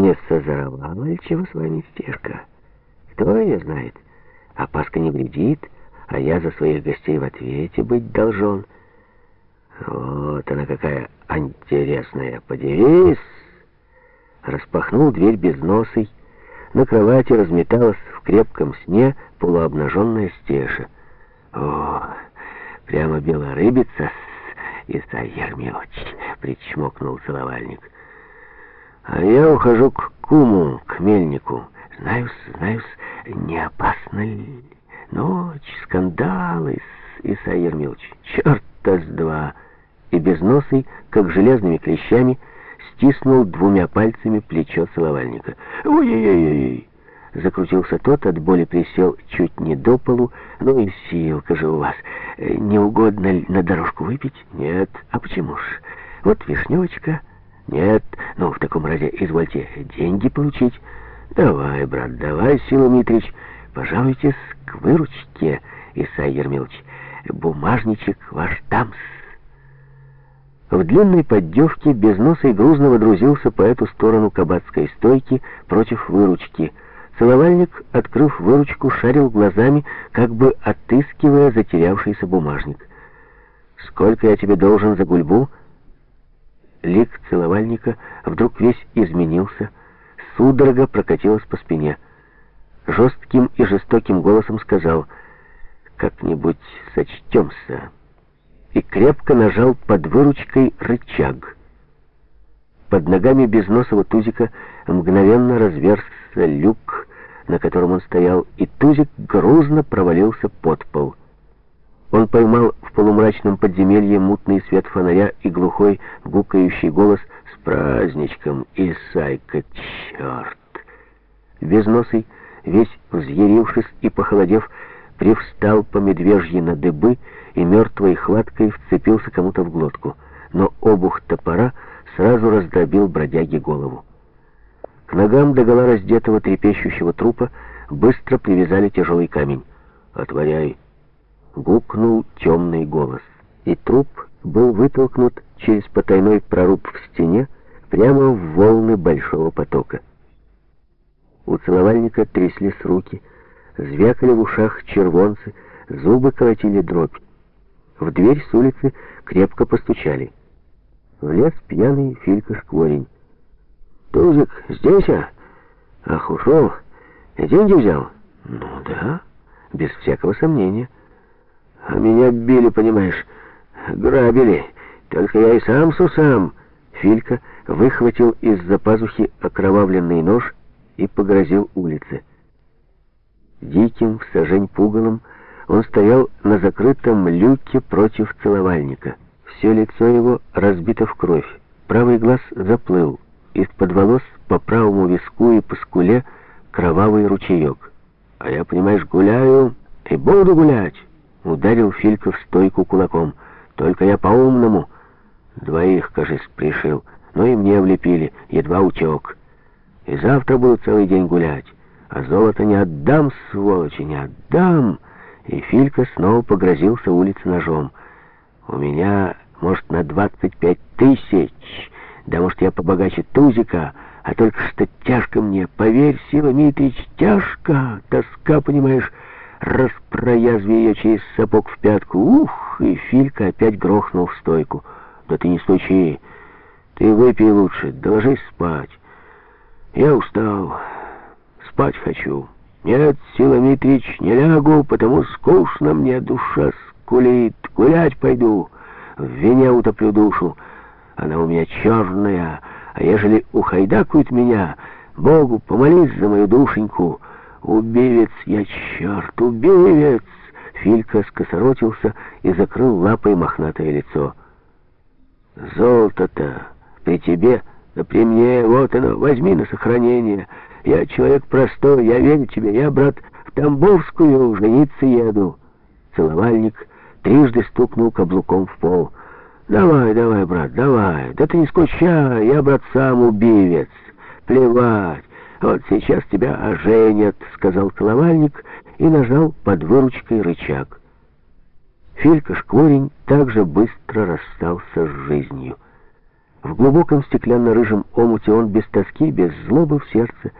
Не созоровала ли чего с вами стежка? Кто ее знает? А Паска не вредит, а я за своих гостей в ответе быть должен. Вот она какая интересная, подивись! Распахнул дверь без носой. На кровати разметалась в крепком сне полуобнаженная стеша. О, прямо белорыбица, Исай Ермилович, причмокнул целовальник. А я ухожу к куму, к мельнику. Знаю, знаю, не опасно ли? Ночь, скандалы, Исай Ермилович, черта с два. И безносый, как железными клещами, стиснул двумя пальцами плечо целовальника. «Ой-ой-ой!» Закрутился тот, от боли присел чуть не до полу. «Ну и силка же у вас. Не угодно ли на дорожку выпить?» «Нет. А почему ж? Вот вишневочка». «Нет. Ну, в таком разе, извольте, деньги получить». «Давай, брат, давай, Сила Митрич, пожалуйтесь к выручке, Исай Ермилович. Бумажничек ваш тамс». В длинной поддевке без носа и грузно водрузился по эту сторону кабацкой стойки против выручки. Целовальник, открыв выручку, шарил глазами, как бы отыскивая затерявшийся бумажник. «Сколько я тебе должен за гульбу?» Лик целовальника вдруг весь изменился, судорога прокатилась по спине. Жестким и жестоким голосом сказал «Как-нибудь сочтемся» и крепко нажал под выручкой рычаг. Под ногами безносого тузика мгновенно разверзся люк, на котором он стоял, и тузик грузно провалился под пол. Он поймал в полумрачном подземелье мутный свет фонаря и глухой гукающий голос «С праздничком, Исайка, черт!» Безносый, весь взъярившись и похолодев, привстал по медвежьи на дыбы и мертвой хваткой вцепился кому-то в глотку. Но обух топора сразу раздробил бродяге голову. К ногам догола раздетого трепещущего трупа быстро привязали тяжелый камень. «Отворяй!» — гукнул темный голос. И труп был вытолкнут через потайной проруб в стене прямо в волны большого потока. У целовальника тряслись руки, звякали в ушах червонцы, зубы колотили дробь. В дверь с улицы крепко постучали. Влез пьяный Филька Шкворень. «Тузик здесь, а? Ах, ушел. Деньги взял?» «Ну да, без всякого сомнения. А меня били, понимаешь, грабили. Только я и сам с усам». Филька выхватил из-за пазухи окровавленный нож и погрозил улице. Диким, в сажень пугалом, он стоял на закрытом люке против целовальника. Все лицо его разбито в кровь. Правый глаз заплыл. Из-под волос по правому виску и по скуле кровавый ручеек. «А я, понимаешь, гуляю и буду гулять!» Ударил Филька в стойку кулаком. «Только я по-умному!» Двоих, кажется, пришил. Но и мне влепили, едва утек. И завтра буду целый день гулять. А золото не отдам, сволочи, не отдам!» И Филька снова погрозился улице ножом. «У меня, может, на двадцать пять тысяч, да, может, я побогаче Тузика, а только что тяжко мне, поверь, Сила Митрич, тяжко, тоска, понимаешь, распроязви ее через сапог в пятку. Ух!» И Филька опять грохнул в стойку. «Да ты не стучи, ты выпей лучше, да ложись спать. Я устал, спать хочу». «Нет, Сила Митрич, не лягу, потому скучно мне, душа скулит. Гулять пойду, в вине утоплю душу. Она у меня черная, а ежели ухайдакует меня, Богу, помолись за мою душеньку. Убивец я, черт, убивец!» Филька скосоротился и закрыл лапой мохнатое лицо. «Золото-то при тебе, да при мне, вот оно, возьми на сохранение». Я человек простой, я верю тебе. Я, брат, в Тамбовскую жениться еду. Целовальник трижды стукнул каблуком в пол. Давай, давай, брат, давай. Да ты не скучай, я, брат, сам убивец. Плевать. Вот сейчас тебя оженят, сказал целовальник и нажал под выручкой рычаг. Филька Шкворень также быстро расстался с жизнью. В глубоком стеклянно-рыжем омуте он без тоски, без злобы в сердце